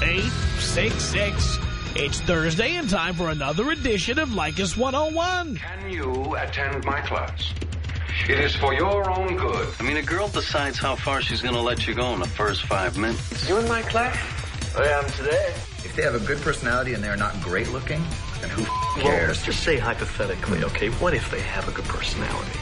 1-800-5800-866. It's Thursday and time for another edition of Leykis 101. Can you attend my class? It is for your own good. I mean, a girl decides how far she's going to let you go in the first five minutes. You in my class? I am today. If they have a good personality and they're not great looking, then who Well, cares? let's just say hypothetically, okay? What if they have a good personality?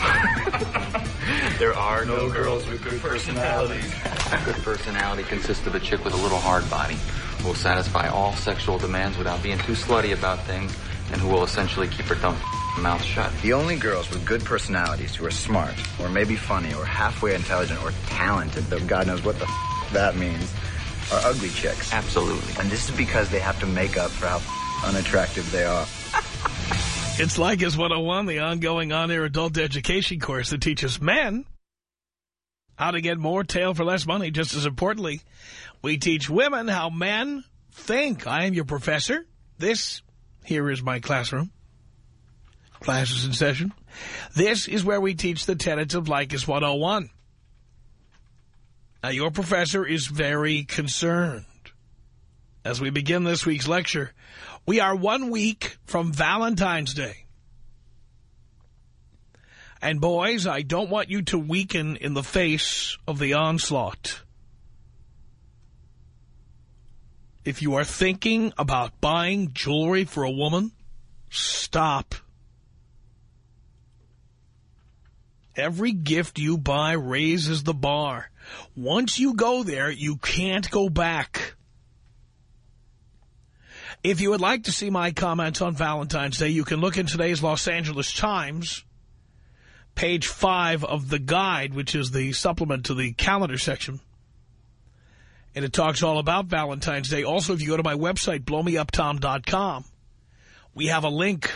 there are no girls with good personalities. A good personality consists of a chick with a little hard body who will satisfy all sexual demands without being too slutty about things and who will essentially keep her dumb mouth shut. The only girls with good personalities who are smart, or maybe funny, or halfway intelligent, or talented, though God knows what the f- that means, are ugly chicks. Absolutely. And this is because they have to make up for how unattractive they are. It's Leykis 101, the ongoing on-air adult education course that teaches men how to get more tail for less money. Just as importantly, we teach women how men think. I am your professor. This here is my classroom. Class is in session. This is where we teach the tenets of Leykis 101. Now, your professor is very concerned. As we begin this week's lecture, we are one week from Valentine's Day. And boys, I don't want you to weaken in the face of the onslaught. If you are thinking about buying jewelry for a woman, stop. Every gift you buy raises the bar. Once you go there, you can't go back. If you would like to see my comments on Valentine's Day, you can look in today's Los Angeles Times, page 5 of the guide, which is the supplement to the calendar section. And it talks all about Valentine's Day. Also, if you go to my website, blowmeuptom.com, we have a link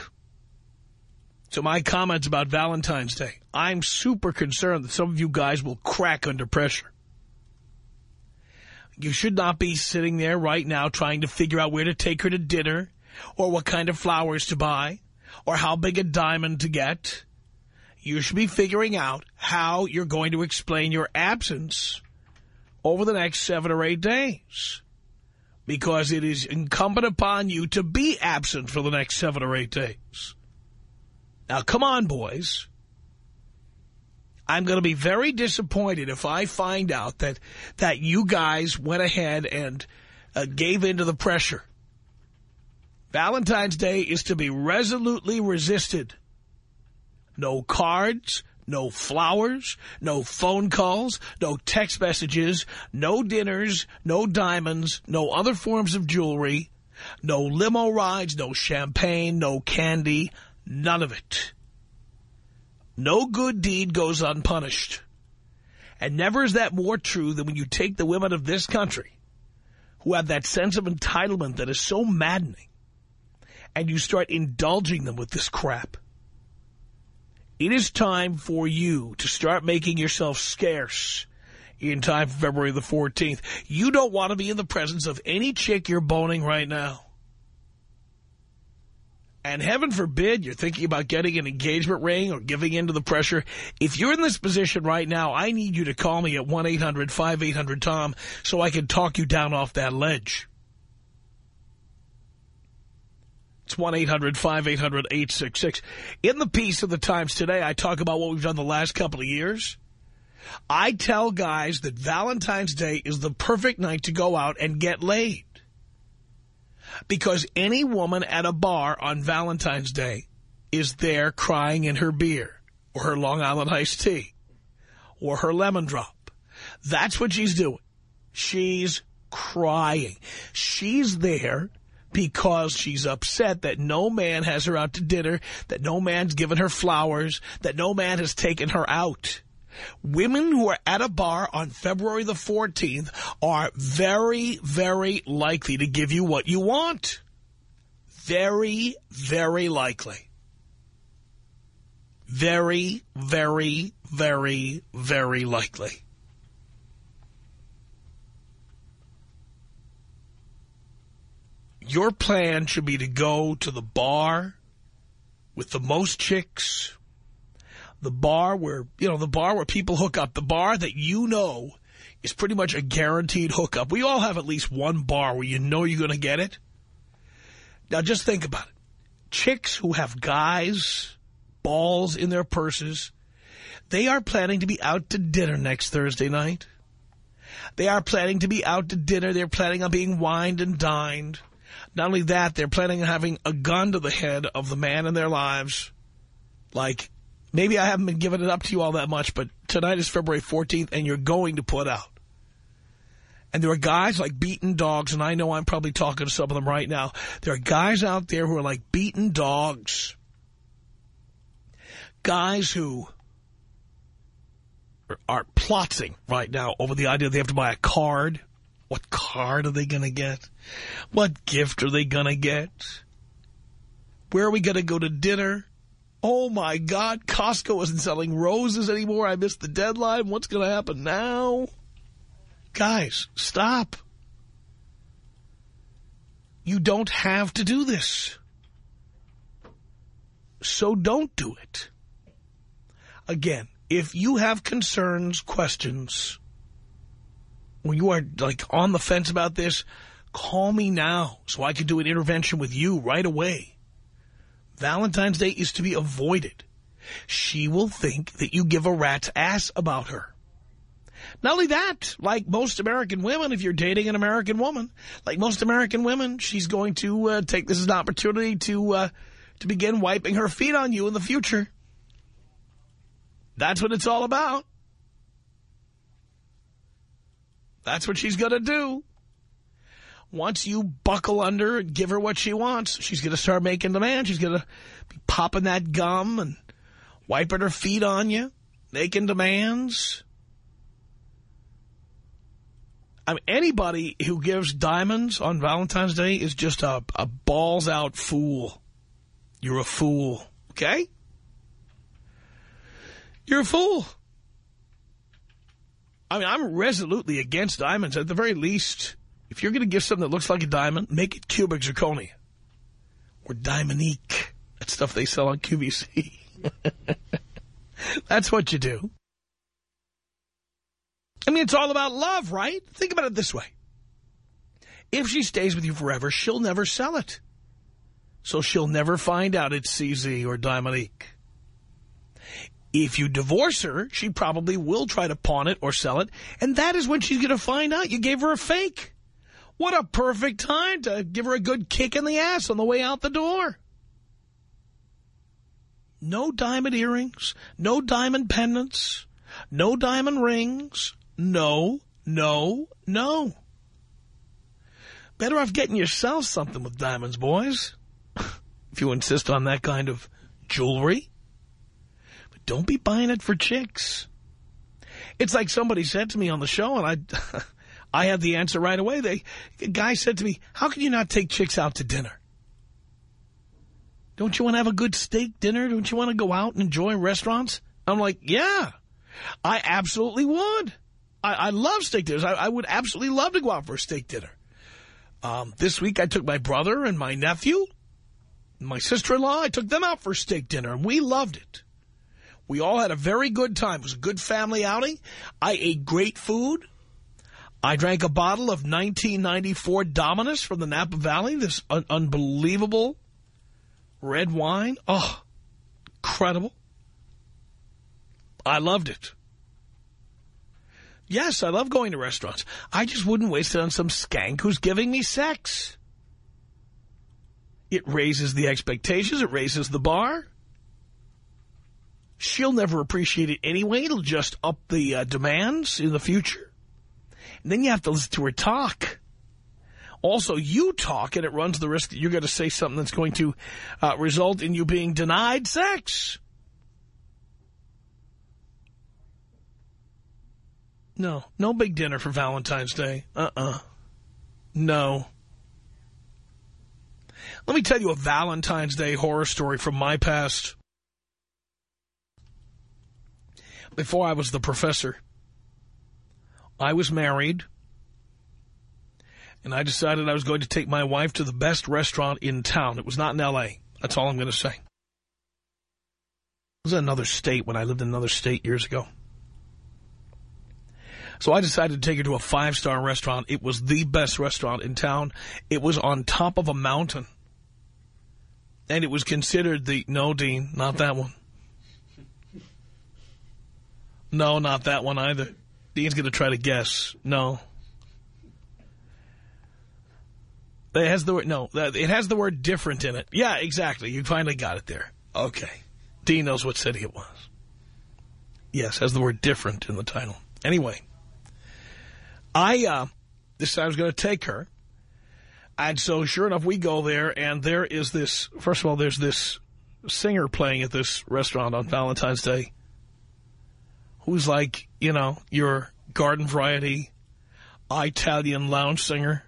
to my comments about Valentine's Day. I'm super concerned that some of you guys will crack under pressure. You should not be sitting there right now trying to figure out where to take her to dinner or what kind of flowers to buy or how big a diamond to get. You should be figuring out how you're going to explain your absence over the next seven or eight days because it is incumbent upon you to be absent for the next seven or eight days. Now, come on, boys. I'm going to be very disappointed if I find out that that you guys went ahead and uh, gave in to the pressure. Valentine's Day is to be resolutely resisted. No cards, no flowers, no phone calls, no text messages, no dinners, no diamonds, no other forms of jewelry, no limo rides, no champagne, no candy, none of it. No good deed goes unpunished. And never is that more true than when you take the women of this country who have that sense of entitlement that is so maddening and you start indulging them with this crap. It is time for you to start making yourself scarce in time for February the 14th. You don't want to be in the presence of any chick you're boning right now. And heaven forbid you're thinking about getting an engagement ring or giving in to the pressure. If you're in this position right now, I need you to call me at 1-800-5800-TOM so I can talk you down off that ledge. It's 1-800-5800-866. In the piece of the Times today, I talk about what we've done the last couple of years. I tell guys that Valentine's Day is the perfect night to go out and get laid. Because any woman at a bar on Valentine's Day is there crying in her beer or her Long Island iced tea or her lemon drop. That's what she's doing. She's crying. She's there because she's upset that no man has her out to dinner, that no man's given her flowers, that no man has taken her out. Women who are at a bar on February the 14th are very, very likely to give you what you want. Very, very likely. Very, very, very, very likely. Your plan should be to go to the bar with the most chicks, the bar where, you know, the bar where people hook up, the bar that you know is pretty much a guaranteed hookup. We all have at least one bar where you know you're going to get it. Now just think about it. Chicks who have guys, balls in their purses, they are planning to be out to dinner next Thursday night. They are planning to be out to dinner. They're planning on being wined and dined. Not only that, they're planning on having a gun to the head of the man in their lives. Like, maybe I haven't been giving it up to you all that much, but tonight is February 14th, and you're going to put out. And there are guys like beaten dogs, and I know I'm probably talking to some of them right now. There are guys out there who are like beaten dogs. Guys who are, plotting right now over the idea they have to buy a card. What card are they going to get? What gift are they going to get? Where are we going to go to dinner? Oh, my God, Costco isn't selling roses anymore. I missed the deadline. What's going to happen now? Guys, stop. You don't have to do this. So don't do it. Again, if you have concerns, questions, when you are like on the fence about this, call me now so I can do an intervention with you right away. Valentine's Day is to be avoided. She will think that you give a rat's ass about her. Not only that, like most American women, if you're dating an American woman, like most American women, she's going to uh, take this as an opportunity to uh, to begin wiping her feet on you in the future. That's what it's all about. That's what she's going to do. Once you buckle under and give her what she wants, she's going to start making demands. She's going to be popping that gum and wiping her feet on you, making demands. I mean, anybody who gives diamonds on Valentine's Day is just a, a balls-out fool. You're a fool, okay? You're a fool. I mean, I'm resolutely against diamonds. At the very least, if you're going to give something that looks like a diamond, make it cubic zirconia. Or diamonique. That stuff they sell on QVC. That's what you do. I mean, it's all about love, right? Think about it this way. If she stays with you forever, she'll never sell it. So she'll never find out it's CZ or Diamonique. If you divorce her, she probably will try to pawn it or sell it, and that is when she's going to find out you gave her a fake. What a perfect time to give her a good kick in the ass on the way out the door. No diamond earrings, no diamond pendants, no diamond rings, no, no, no. Better off getting yourself something with diamonds, boys. if you insist on that kind of jewelry. But don't be buying it for chicks. It's like somebody said to me on the show, and I I had the answer right away. They, a guy said to me, how can you not take chicks out to dinner? Don't you want to have a good steak dinner? Don't you want to go out and enjoy restaurants? I'm like, yeah, I absolutely would. I, I love steak dinners. I, I, would absolutely love to go out for a steak dinner. Um, this week I took my brother and my nephew, my sister-in-law. I took them out for a steak dinner, and we loved it. We all had a very good time. It was a good family outing. I ate great food. I drank a bottle of 1994 Dominus from the Napa Valley, this un unbelievable red wine. Oh, incredible. I loved it. Yes, I love going to restaurants. I just wouldn't waste it on some skank who's giving me sex. It raises the expectations. It raises the bar. She'll never appreciate it anyway. It'll just up the uh, demands in the future. And then you have to listen to her talk. Also, you talk, and it runs the risk that you're going to say something that's going to uh, result in you being denied sex. No, no big dinner for Valentine's Day. Uh-uh. No. Let me tell you a Valentine's Day horror story from my past. Before I was the professor, I was married, and I decided I was going to take my wife to the best restaurant in town. It was not in L.A. That's all I'm going to say. It was another state when I lived in another state years ago. So I decided to take her to a five-star restaurant. It was the best restaurant in town. It was on top of a mountain. And it was considered the, no, Dean, not that one. No, not that one either. Dean's going to try to guess. No. It has the word, no, it has the word different in it. Yeah, exactly. You finally got it there. Okay. Dean knows what city it was. Yes, has the word different in the title. Anyway. I, uh, this I was going to take her. And so, sure enough, we go there, and there is this, first of all, there's this singer playing at this restaurant on Valentine's Day who's like, you know, your garden variety Italian lounge singer.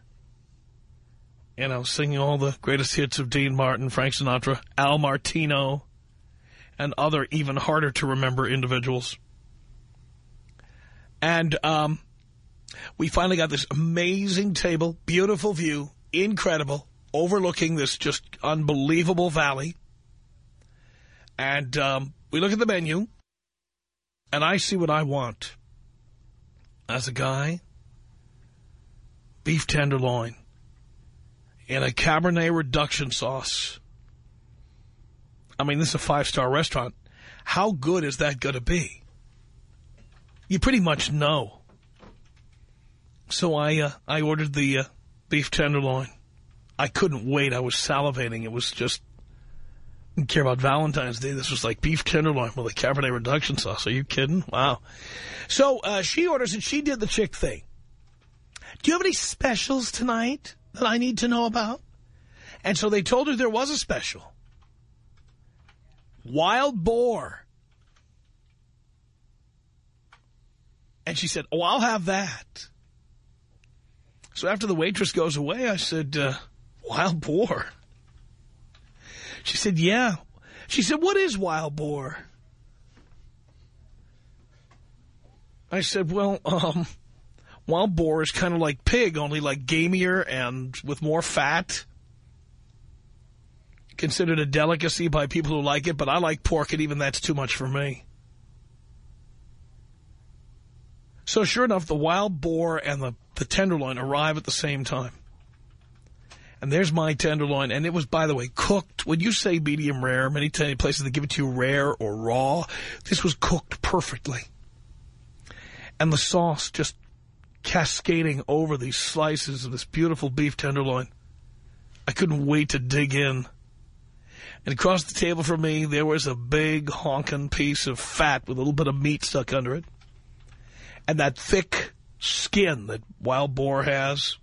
You know, singing all the greatest hits of Dean Martin, Frank Sinatra, Al Martino, and other even harder to remember individuals. And um, we finally got this amazing table, beautiful view, incredible, overlooking this just unbelievable valley. And um, we look at the menu, and I see what I want. As a guy, beef tenderloin in a Cabernet reduction sauce. I mean, this is a five-star restaurant. How good is that going to be? You pretty much know. So I uh, I ordered the uh, beef tenderloin. I couldn't wait. I was salivating. It was just, didn't care about Valentine's Day. This was like beef tenderloin with a Cabernet reduction sauce. Are you kidding? Wow. So uh, she orders and she did the chick thing. Do you have any specials tonight that I need to know about? And so they told her there was a special. Wild boar. And she said, oh, I'll have that. So after the waitress goes away, I said, uh, wild boar? She said, yeah. She said, what is wild boar? I said, well, um, wild boar is kind of like pig, only like gamier and with more fat. Considered a delicacy by people who like it, but I like pork, and even that's too much for me. So sure enough, the wild boar and the, the tenderloin arrive at the same time. And there's my tenderloin. And it was, by the way, cooked. When you say medium rare, many places they give it to you rare or raw. This was cooked perfectly. And the sauce just cascading over these slices of this beautiful beef tenderloin. I couldn't wait to dig in. And across the table from me, there was a big honking piece of fat with a little bit of meat stuck under it and that thick skin that wild boar has.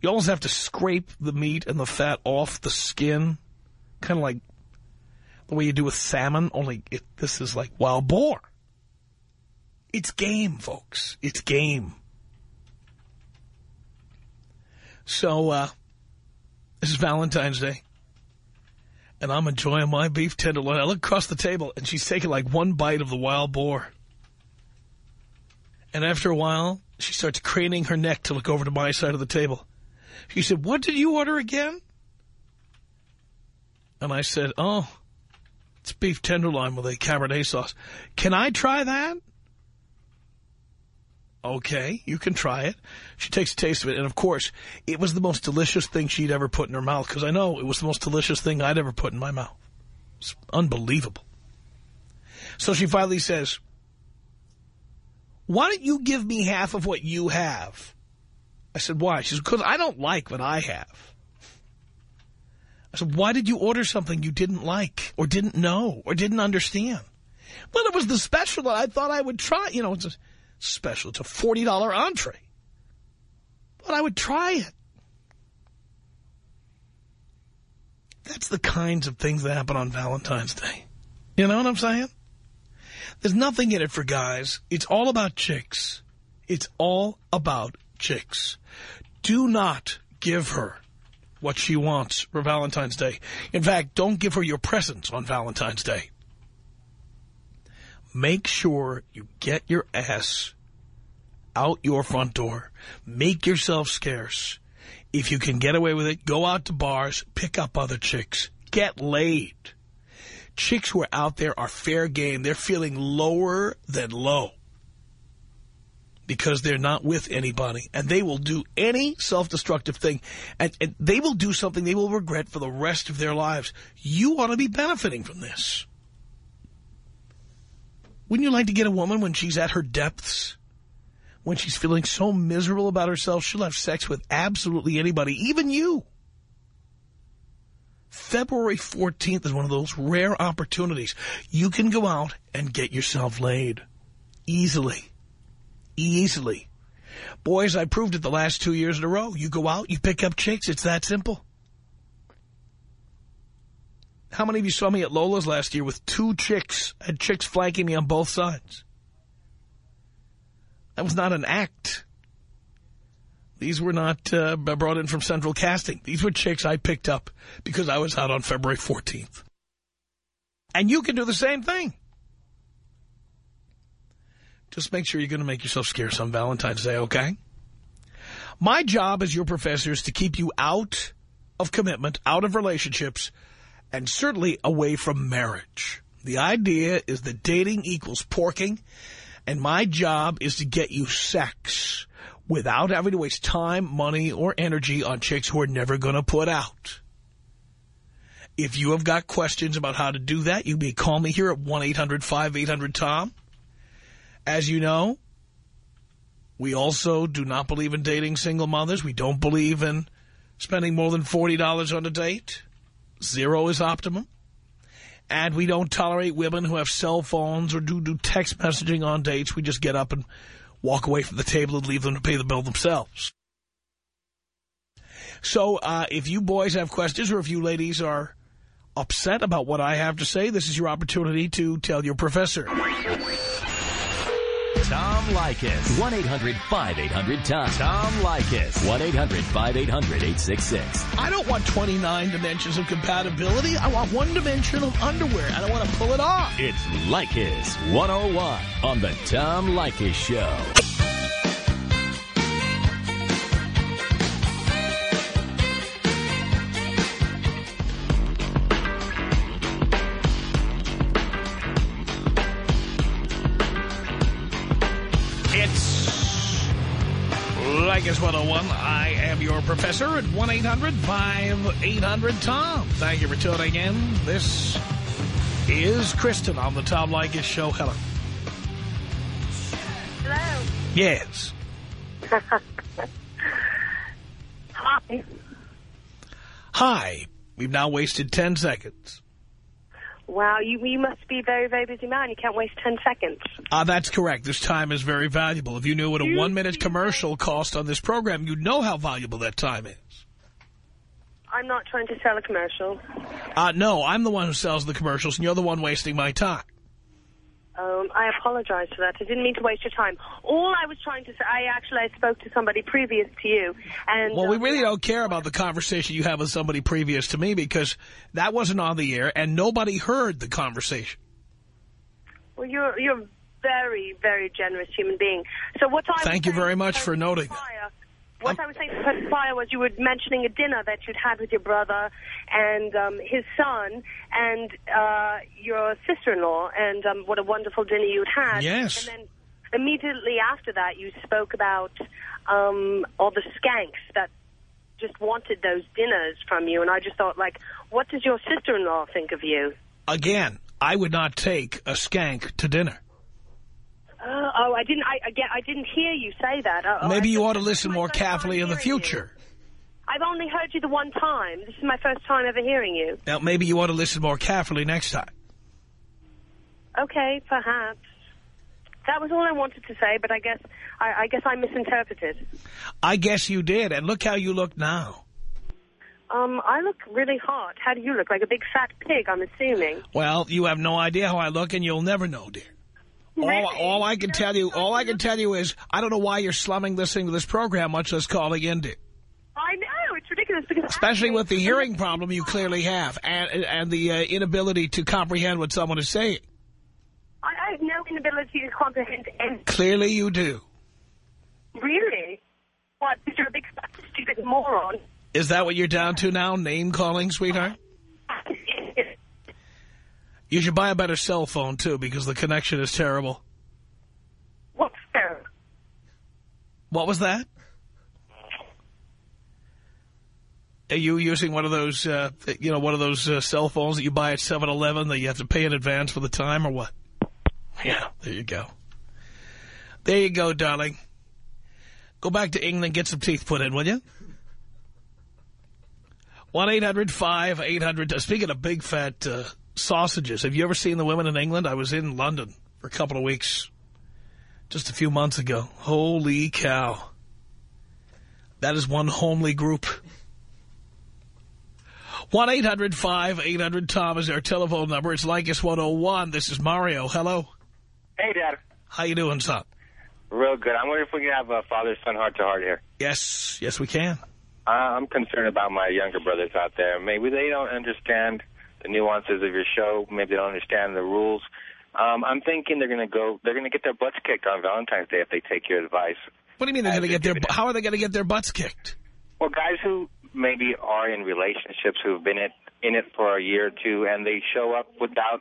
You almost have to scrape the meat and the fat off the skin, kind of like the way you do with salmon, only it, this is like wild boar. It's game, folks. It's game. So, uh, this is Valentine's Day. And I'm enjoying my beef tenderloin. I look across the table, and she's taking like one bite of the wild boar. And after a while, she starts craning her neck to look over to my side of the table. She said, what did you order again? And I said, oh, it's beef tenderloin with a Cabernet sauce. Can I try that? Okay, you can try it. She takes a taste of it. And, of course, it was the most delicious thing she'd ever put in her mouth because I know it was the most delicious thing I'd ever put in my mouth. It's unbelievable. So she finally says, why don't you give me half of what you have? I said, why? She said, because I don't like what I have. I said, why did you order something you didn't like or didn't know or didn't understand? Well, it was the special that I thought I would try. You know, it's a special. It's a $40 entree. But I would try it. That's the kinds of things that happen on Valentine's Day. You know what I'm saying? There's nothing in it for guys. It's all about chicks. It's all about chicks. Do not give her what she wants for Valentine's Day. In fact, don't give her your presents on Valentine's Day. Make sure you get your ass out your front door. Make yourself scarce. If you can get away with it, go out to bars, pick up other chicks, get laid. Chicks who are out there are fair game. They're feeling lower than low because they're not with anybody. And they will do any self-destructive thing. And, and, they will do something they will regret for the rest of their lives. You ought to be benefiting from this. Wouldn't you like to get a woman when she's at her depths? When she's feeling so miserable about herself, she'll have sex with absolutely anybody, even you. February 14th is one of those rare opportunities. You can go out and get yourself laid. Easily easily. Boys, I proved it the last two years in a row. You go out, you pick up chicks. It's that simple. How many of you saw me at Lola's last year with two chicks? Had chicks flanking me on both sides. That was not an act. These were not uh, brought in from Central Casting. These were chicks I picked up because I was out on February 14th. And you can do the same thing. Just make sure you're going to make yourself scarce on Valentine's Day, okay? My job as your professor is to keep you out of commitment, out of relationships, and certainly away from marriage. The idea is that dating equals porking, and my job is to get you sex without having to waste time, money, or energy on chicks who are never going to put out. If you have got questions about how to do that, you may call me here at 1-800-5800-TOM. As you know, we also do not believe in dating single mothers. We don't believe in spending more than $40 on a date. Zero is optimum. And we don't tolerate women who have cell phones or do, do text messaging on dates. We just get up and walk away from the table and leave them to pay the bill themselves. So uh, if you boys have questions or if you ladies are upset about what I have to say, this is your opportunity to tell your professor. Tom Leykis. 1-800-5800-TOM. Tom Leykis. 1-800-5800-866. I don't want 29 dimensions of compatibility. I want one dimension of underwear. I don't want to pull it off. It's Leykis 101 on the Tom Leykis Show. Leykis 101. I am your professor at 1-800-5800-TOM. Thank you for tuning in. This is Kristen on the Tom Leykis Show. Hello. Hello. Yes. Hi. Hi. We've now wasted 10 seconds. Wow, you, you must be a very, very busy man. You can't waste 10 seconds. Uh, that's correct. This time is very valuable. If you knew what a one-minute commercial cost on this program, you'd know how valuable that time is. I'm not trying to sell a commercial. Uh, no, I'm the one who sells the commercials, and you're the one wasting my time. Um, I apologize for that. I didn't mean to waste your time. All I was trying to say, I actually I spoke to somebody previous to you. and Well, we um, really don't care about the conversation you have with somebody previous to me because that wasn't on the air, and nobody heard the conversation. Well, you're, you're a very, very generous human being. So what I Thank you very much for noting prior- What I was saying prior was you were mentioning a dinner that you'd had with your brother and um, his son and uh, your sister-in-law and um, what a wonderful dinner you'd had. Yes. And then immediately after that you spoke about um, all the skanks that just wanted those dinners from you. And I just thought, like, what does your sister-in-law think of you? Again, I would not take a skank to dinner. Uh, oh, I didn't. I again, I didn't hear you say that. Uh, Maybe I you ought to listen more carefully in the hearing you. future. I've only heard you the one time. This is my first time ever hearing you. Now, maybe you ought to listen more carefully next time. Okay, perhaps. That was all I wanted to say, but I guess I, I guess I misinterpreted. I guess you did, and look how you look now. Um, I look really hot. How do you look? Like a big fat pig, I'm assuming. Well, you have no idea how I look, and you'll never know, dear. All, all I can tell you, all I can tell you is, I don't know why you're slumming listening to this program, much less calling in, dear. I know it's ridiculous because Especially with the hearing problem you clearly have, and and the uh, inability to comprehend what someone is saying. I, have no inability to comprehend anything. Clearly, you do. Really? What? Because you're a big stupid moron. Is that what you're down to now? Name calling, sweetheart. You should buy a better cell phone too, because the connection is terrible. What's fair? What was that? Are you using one of those, uh, you know, one of those uh, cell phones that you buy at 7-Eleven that you have to pay in advance for the time or what? Yeah, there you go. There you go, darling. Go back to England, get some teeth put in, will you? 1-800-5800. Speaking of big fat uh, sausages, have you ever seen the women in England? I was in London for a couple of weeks just a few months ago. Holy cow. That is one homely group. 1-800-5800-TOM is our telephone number. It's Leykis 101. This is Mario. Hello. Hey, Dad. How you doing, son? Real good. I'm wondering if we can have a father-son heart-to-heart here. Yes. Yes, we can. Uh, I'm concerned about my younger brothers out there. Maybe they don't understand the nuances of your show. Maybe they don't understand the rules. Um, I'm thinking they're going to go. They're going to get their butts kicked on Valentine's Day if they take your advice. What do you mean they're going to get their? How are they going to get their butts kicked? Well, guys who maybe are in relationships who've been it, in it for a year or two, and they show up without,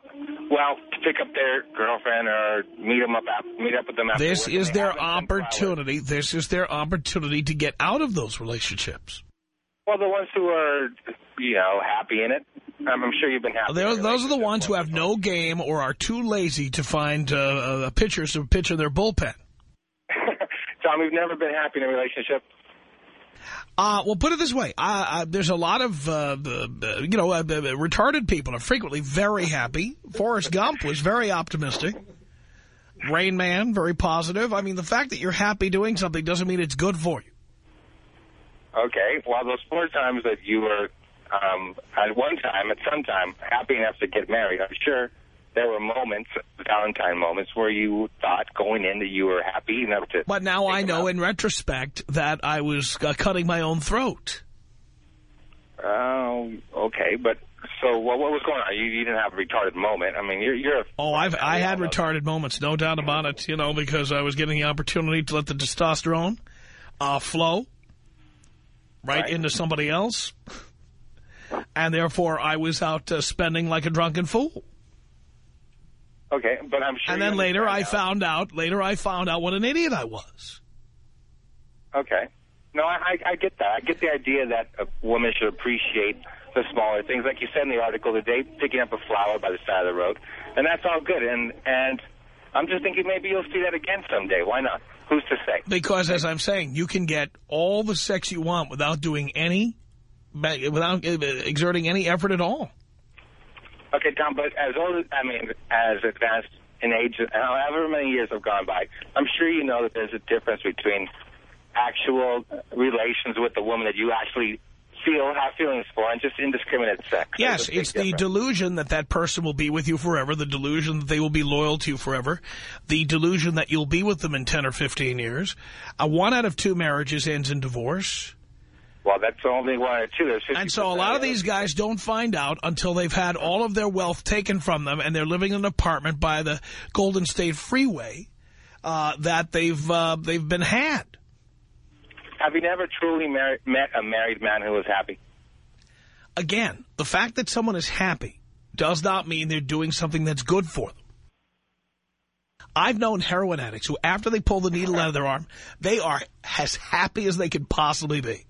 well, to pick up their girlfriend or meet them up, meet up with them. After This is their haven't been for hours. opportunity. This is their opportunity to get out of those relationships. Well, the ones who are, you know, happy in it. I'm, I'm sure you've been happy. A those are the ones who have no game or are too lazy to find uh, uh, pitchers to pitch in their bullpen. Tom, we've never been happy in a relationship. Uh, well, put it this way. Uh, uh, there's a lot of, uh, uh, you know, uh, uh, retarded people are frequently very happy. Forrest Gump was very optimistic. Rain Man, very positive. I mean, the fact that you're happy doing something doesn't mean it's good for you. Okay. Well, those four times that you were, um, at one time, at some time, happy enough to get married, I'm sure there were moments, Valentine moments, where you thought going in that you were happy enough to. But now I know out. in retrospect that I was uh, cutting my own throat. Oh, okay. But so what, what was going on? You, you didn't have a retarded moment. I mean, you're you're. A, Oh, I've I had retarded moments, no doubt about it. You know, because I was getting the opportunity to let the testosterone uh, flow right, Right. into somebody else, and therefore I was out uh, spending like a drunken fool. Okay, but I'm sure. And then later I now. found out. Later I found out what an idiot I was. Okay. No, I, I I get that. I get the idea that a woman should appreciate the smaller things, like you said in the article today, picking up a flower by the side of the road, and that's all good. And and I'm just thinking maybe you'll see that again someday. Why not? Who's to say? Because, as I'm saying, you can get all the sex you want without doing any, without uh, exerting any effort at all. Okay, Tom, but as old, I mean, as advanced in age, however many years have gone by, I'm sure you know that there's a difference between actual relations with the woman that you actually feel, have feelings for, and just indiscriminate sex. Yes, it's the difference. delusion that that person will be with you forever, the delusion that they will be loyal to you forever, the delusion that you'll be with them in 10 or 15 years. A one out of two marriages ends in divorce. Well, that's only one or two. There's And so a lot of these guys don't find out until they've had all of their wealth taken from them and they're living in an apartment by the Golden State Freeway uh, that they've uh, they've been had. Have you never truly met a married man who was happy? Again, the fact that someone is happy does not mean they're doing something that's good for them. I've known heroin addicts who, after they pull the needle out of their arm, they are as happy as they can possibly be.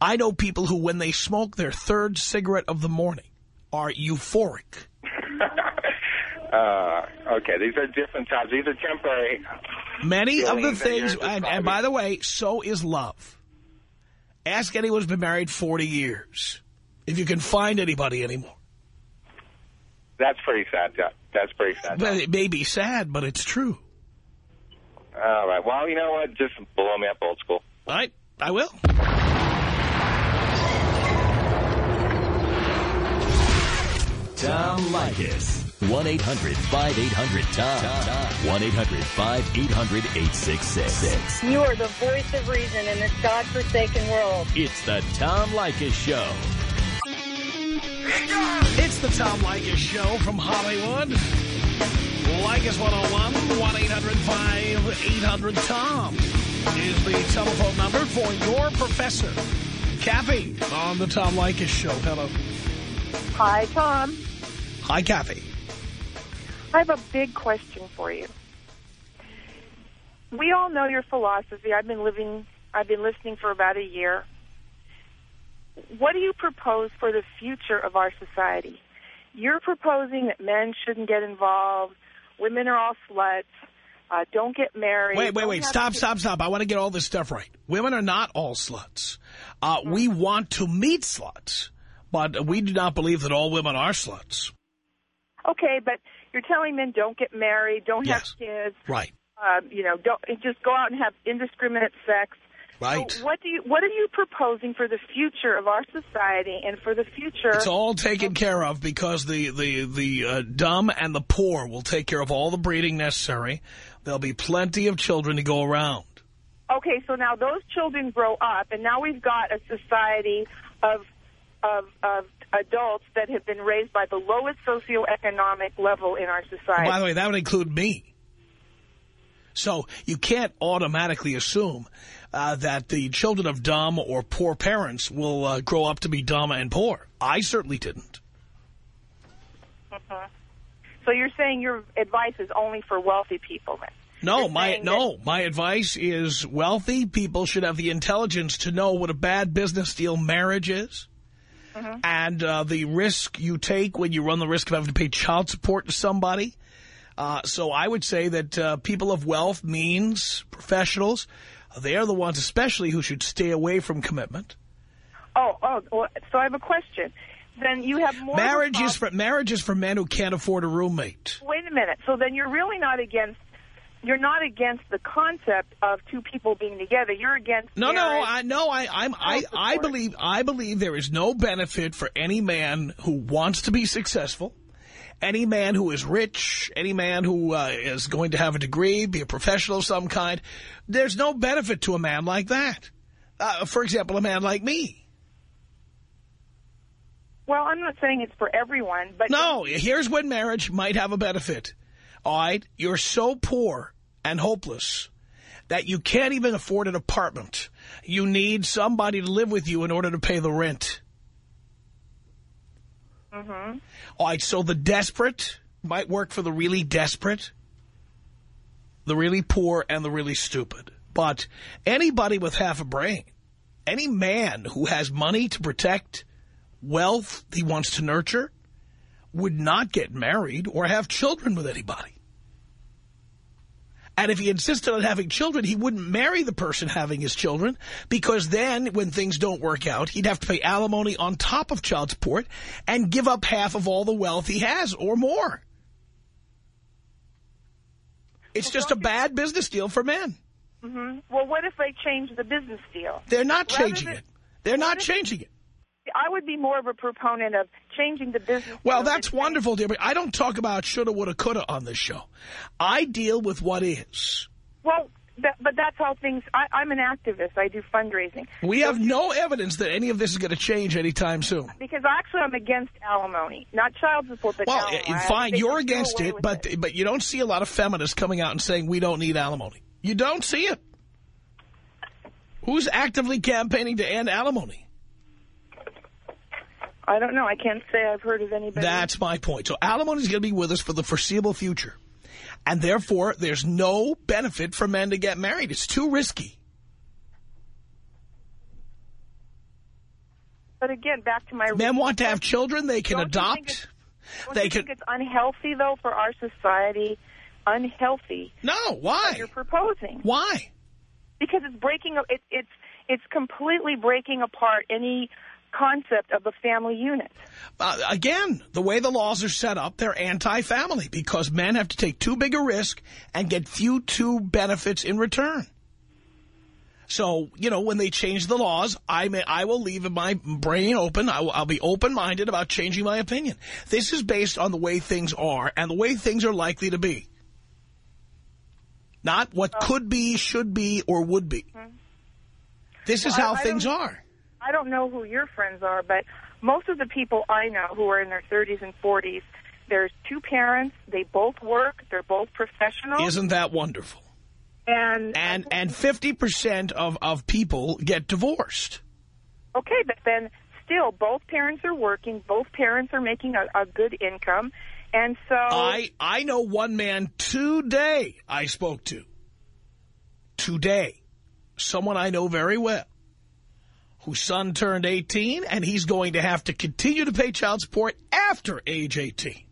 I know people who, when they smoke their third cigarette of the morning, are euphoric. Uh, okay, these are different types. These are temporary. Many of the things, and, and by the way, so is love. Ask anyone who's been married 40 years if you can find anybody anymore. That's pretty sad. That's pretty sad. Well, it may be sad, but it's true. All right. Well, you know what? Just blow me up old school. All right. I will. Tom Leykis. 1-800-5800-TOM. 1-800-5800-866. You are the voice of reason in this godforsaken world. It's the Tom Leykis Show. It's the Tom Leykis Show from Hollywood. Leykis 101, 1-800-5800-TOM is the telephone number for your professor. Kathy on the Tom Leykis Show. Hello. Hi, Tom. Hi, Kathy. I have a big question for you. We all know your philosophy. I've been living, I've been listening for about a year. What do you propose for the future of our society? You're proposing that men shouldn't get involved, women are all sluts, uh, don't get married. Wait, wait, wait. Stop, stop, stop. I want to get all this stuff right. Women are not all sluts. Uh, We want to meet sluts, but we do not believe that all women are sluts. Okay, but you're telling men don't get married, don't Yes. have kids, Right, uh, you know, don't just go out and have indiscriminate sex. right. So what do you what are you proposing for the future of our society and for the future? It's all taken care of because the, the, the uh, dumb and the poor will take care of all the breeding necessary. There'll be plenty of children to go around. Okay, so now those children grow up, and now we've got a society of of of adults that have been raised by the lowest socioeconomic level in our society. By the way, that would include me. So you can't automatically assume uh, that the children of dumb or poor parents will uh, grow up to be dumb and poor. I certainly didn't. Mhm. So you're saying your advice is only for wealthy people, then? No, You're my no. My advice is wealthy people should have the intelligence to know what a bad business deal marriage is. Mhm. And uh, the risk you take when you run the risk of having to pay child support to somebody. Uh, so I would say that uh, people of wealth, means, professionals, they are the ones especially who should stay away from commitment. Oh, oh. Well, so I have a question. Then you have more. Marriage is for marriage is for men who can't afford a roommate. Wait a minute. So then you're really not against. You're not against the concept of two people being together. You're against. No, no. I no, I I'm I, I believe I believe there is no benefit for any man who wants to be successful, any man who is rich, any man who uh, is going to have a degree, be a professional of some kind. There's no benefit to a man like that. Uh, for example, a man like me. Well, I'm not saying it's for everyone, but No, here's when marriage might have a benefit. All right, you're so poor and hopeless that you can't even afford an apartment. You need somebody to live with you in order to pay the rent. hmm All right, so the desperate might work for the really desperate, the really poor, and the really stupid. But anybody with half a brain, any man who has money to protect, wealth he wants to nurture, would not get married or have children with anybody. And if he insisted on having children, he wouldn't marry the person having his children because then when things don't work out, he'd have to pay alimony on top of child support and give up half of all the wealth he has or more. It's just a bad business deal for men. hmm Well, what if they change the business deal? They're not Rather changing than- it. They're not if- changing it. I would be more of a proponent of changing the business. Well, that's wonderful, dear, but I don't talk about shoulda, woulda, coulda on this show. I deal with what is. Well, that, but that's how things. I, I'm an activist. I do fundraising. We have no evidence that any of this is going to change anytime soon. Because actually, I'm against alimony, not child support, but Well, alimony. I fine, you're we should do against it, but but you don't see a lot of feminists coming out and saying we don't need alimony. You don't see it. Who's actively campaigning to end alimony? I don't know. I can't say I've heard of anybody. That's my point. So alimony is going to be with us for the foreseeable future. And therefore, there's no benefit for men to get married. It's too risky. But again, back to my. Men want to have children. They can Don't adopt. Don't They can. think it's unhealthy though for our society? Unhealthy. No, why? you're proposing? Why? Because it's breaking. up- It, it's it's completely breaking apart any concept of a family unit. Uh, again, the way the laws are set up, they're anti-family because men have to take too big a risk and get few to benefits in return. So, you know, when they change the laws, I may, I will leave my brain open. I will, I'll be open-minded about changing my opinion. This is based on the way things are and the way things are likely to be. Not what Oh. could be, should be, or would be. This is how I- I things are. I don't know who your friends are, but most of the people I know who are in their 30s and 40s, there's two parents, they both work, they're both professionals. Isn't that wonderful? and And and 50% of, of people get divorced. okay, but then still both parents are working, both parents are making a, a good income, and so I I know one man today I spoke to. Today. Someone I know very well. Whose son turned 18 and he's going to have to continue to pay child support after age 18.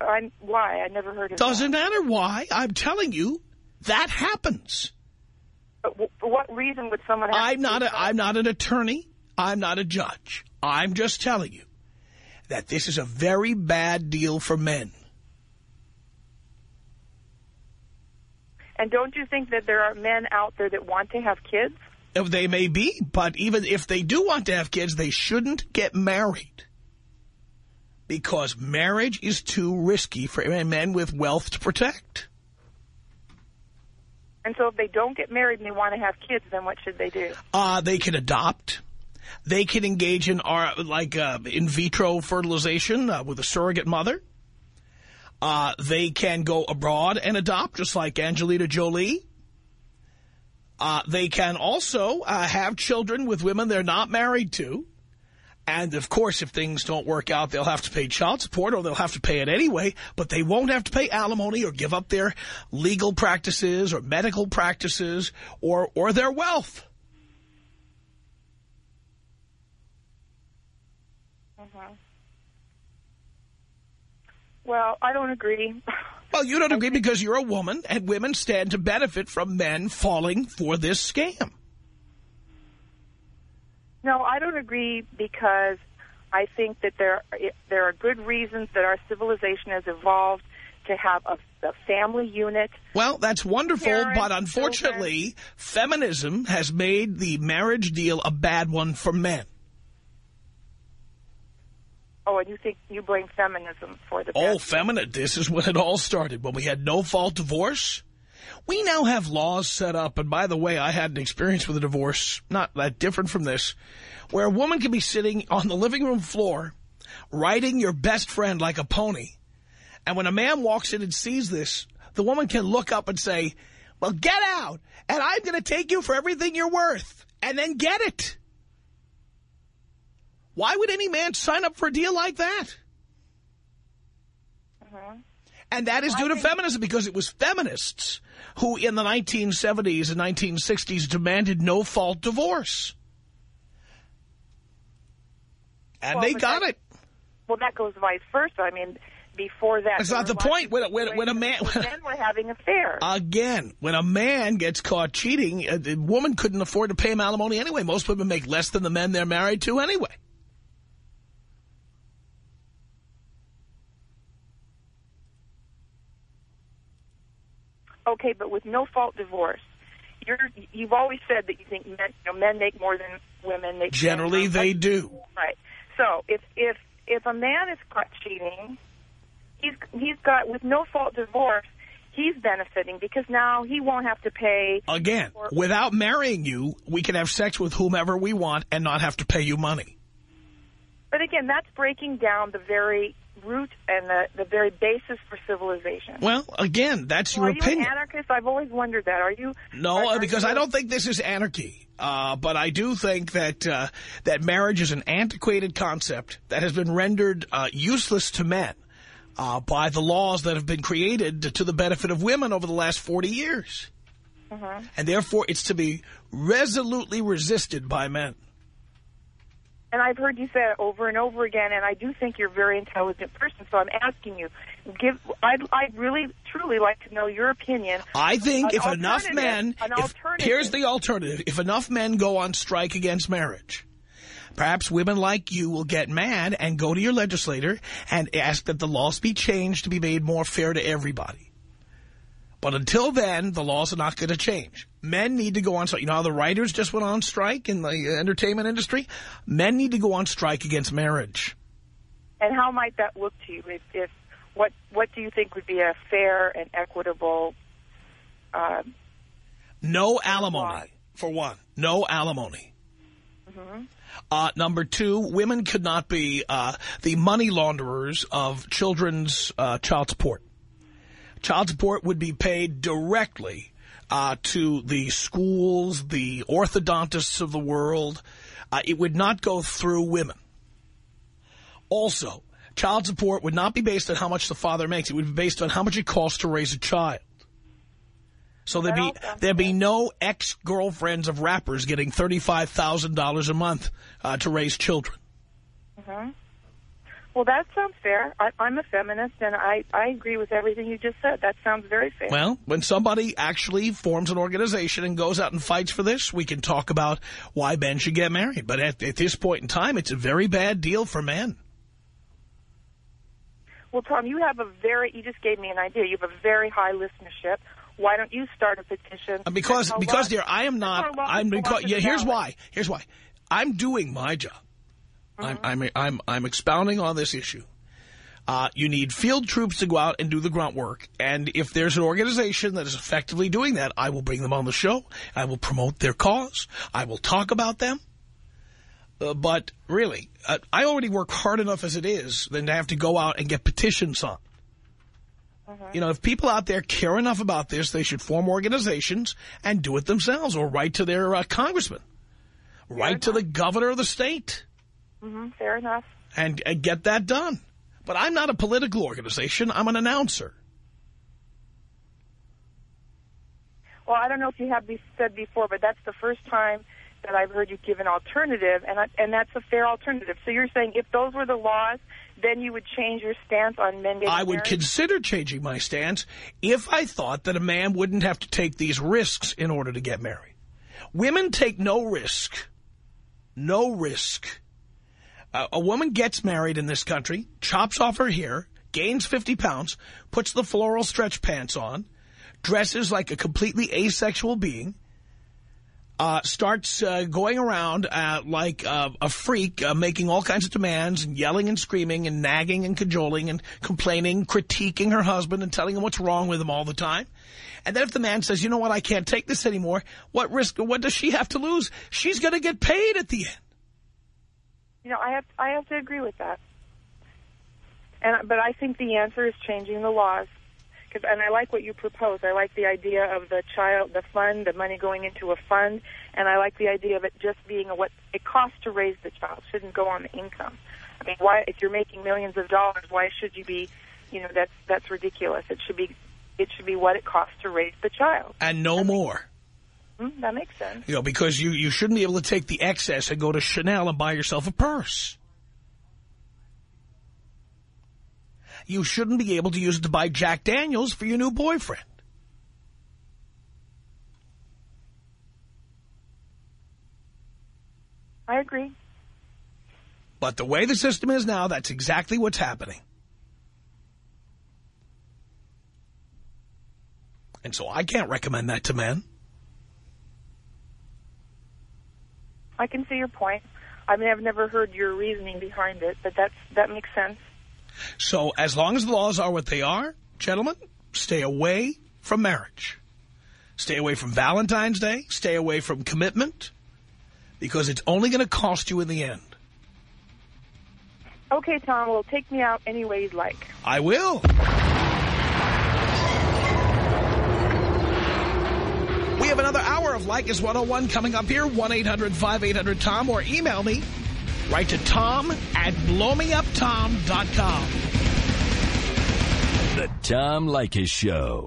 I, why I never heard of Doesn't matter why. I'm telling you, that happens. But for what reason would someone? Have I'm to not a, I'm not an attorney. I'm not a judge. I'm just telling you that this is a very bad deal for men. And don't you think that there are men out there that want to have kids? They may be, but even if they do want to have kids, they shouldn't get married. Because marriage is too risky for men with wealth to protect. And so if they don't get married and they want to have kids, then what should they do? Uh, they can adopt. They can engage in our, like uh, in vitro fertilization uh, with a surrogate mother. Uh, they can go abroad and adopt, just like Angelina Jolie. Uh, they can also uh, have children with women they're not married to. And, of course, if things don't work out, they'll have to pay child support or they'll have to pay it anyway, but they won't have to pay alimony or give up their legal practices or medical practices or, or their wealth. Mm-hmm. Well, I don't agree. Well, you don't agree because you're a woman and women stand to benefit from men falling for this scam. No, I don't agree because I think that there there are good reasons that our civilization has evolved to have a, a family unit. Well, that's wonderful, Parents, but unfortunately, feminism has made the marriage deal a bad one for men. Oh, and you think you blame feminism for the Oh, feminine. This is when it all started, when we had no-fault divorce. We now have laws set up, and by the way, I had an experience with a divorce, not that different from this, where a woman can be sitting on the living room floor, riding your best friend like a pony, and when a man walks in and sees this, the woman can look up and say, well, get out, and I'm going to take you for everything you're worth, and then get it. Why would any man sign up for a deal like that? Uh-huh. And that is due to feminism because it was feminists who in the 1970s and 1960s demanded no-fault divorce. And Well, they got that- it. Well, that goes vice versa. I mean, before that, That's not the point. When, a- when, when a man... where men were having affairs. Again, when a man gets caught cheating, a, a woman couldn't afford to pay him alimony anyway. Most women make less than the men they're married to anyway. Okay, but with no fault divorce, you're you've always said that you think men, you know, men make more than women make. Generally, they do. Right. So if if if a man is caught cheating, he's he's got with no fault divorce, he's benefiting because now he won't have to pay. Again, without marrying you, we can have sex with whomever we want and not have to pay you money. But again, that's breaking down the very root and the the very basis for civilization. Well, again, that's So your are you opinion. an anarchist? I've always wondered that. Are you? No, are- because I don't think this is anarchy. Uh, but I do think that uh, that marriage is an antiquated concept that has been rendered uh, useless to men uh, by the laws that have been created to the benefit of women over the last 40 years. Mhm. And therefore, it's to be resolutely resisted by men. And I've heard you say it over and over again, and I do think you're a very intelligent person. So I'm asking you, give. I'd, I'd really, truly like to know your opinion. I think if enough men, an if- here's the alternative. If enough men go on strike against marriage, perhaps women like you will get mad and go to your legislator and ask that the laws be changed to be made more fair to everybody. But until then, the laws are not going to change. Men need to go on strike. You know how the writers just went on strike in the entertainment industry? Men need to go on strike against marriage. And how might that look to you? If, if what what do you think would be a fair and equitable? Uh, No alimony, for one. No alimony. mhm. Uh, number two, women could not be uh, the money launderers of children's uh, child support. Child support would be paid directly uh, to the schools, the orthodontists of the world. Uh, it would not go through women. Also, child support would not be based on how much the father makes. It would be based on how much it costs to raise a child. So there'd be there'd be no ex-girlfriends of rappers getting $35,000 a month uh, to raise children. Mhm. Well, that sounds fair. I, I'm a feminist, and I I agree with everything you just said. That sounds very fair. Well, when somebody actually forms an organization and goes out and fights for this, we can talk about why men should get married. But at, at this point in time, it's a very bad deal for men. Well, Tom, you have a very, you just gave me an idea. You have a very high listenership. Why don't you start a petition? Uh, Because, because dear, I am not, a lot of I'm, because, yeah, here's why, here's why. I'm doing my job. I'm, I'm, I'm, I'm expounding on this issue. Uh, you need field troops to go out and do the grunt work. And if there's an organization that is effectively doing that, I will bring them on the show. I will promote their cause. I will talk about them. Uh, but really, uh, I already work hard enough as it is than to have to go out and get petitions on. You know, if people out there care enough about this, they should form organizations and do it themselves or write to their uh, congressman. Write to the governor of the state Mhm, fair enough. and, and get that done. But I'm not a political organization. I'm an announcer. Well, I don't know if you have be- said before, but that's the first time that I've heard you give an alternative, and I, and that's a fair alternative. So you're saying if those were the laws, then you would change your stance on men getting I would consider changing my stance if I thought that a man wouldn't have to take these risks in order to get married. Women take no risk. No risk. Uh, a woman gets married in this country, chops off her hair, gains 50 pounds, puts the floral stretch pants on, dresses like a completely asexual being, uh, starts uh, going around uh, like a freak, uh, making all kinds of demands and yelling and screaming and nagging and cajoling and complaining, critiquing her husband and telling him what's wrong with him all the time. And then if the man says, you know what, I can't take this anymore, what risk, what does she have to lose? She's going to get paid at the end. You know, I have I have to agree with that. And but I think the answer is changing the laws. Cause, and I like what you propose. I like the idea of the child, the fund, the money going into a fund, and I like the idea of it just being a, what it costs to raise the child. Shouldn't go on the income. I mean, why if you're making millions of dollars, why should you be? You know, that's that's ridiculous. It should be it should be what it costs to raise the child. And no more. Mm, that makes sense. You know, because you, you shouldn't be able to take the excess and go to Chanel and buy yourself a purse. You shouldn't be able to use it to buy Jack Daniels for your new boyfriend. I agree. But the way the system is now, that's exactly what's happening. And so I can't recommend that to men. I can see your point. I mean, I've never heard your reasoning behind it, but that's that makes sense. So as long as the laws are what they are, gentlemen, stay away from marriage. Stay away from Valentine's Day. Stay away from commitment. Because it's only going to cost you in the end. Okay, Tom, well, take me out any way you'd like. I will. We have another hour of Leykis 101 coming up here, 1-800-5800-TOM, or email me. Write to tom at blowmeuptom.com. The Tom Leykis Show.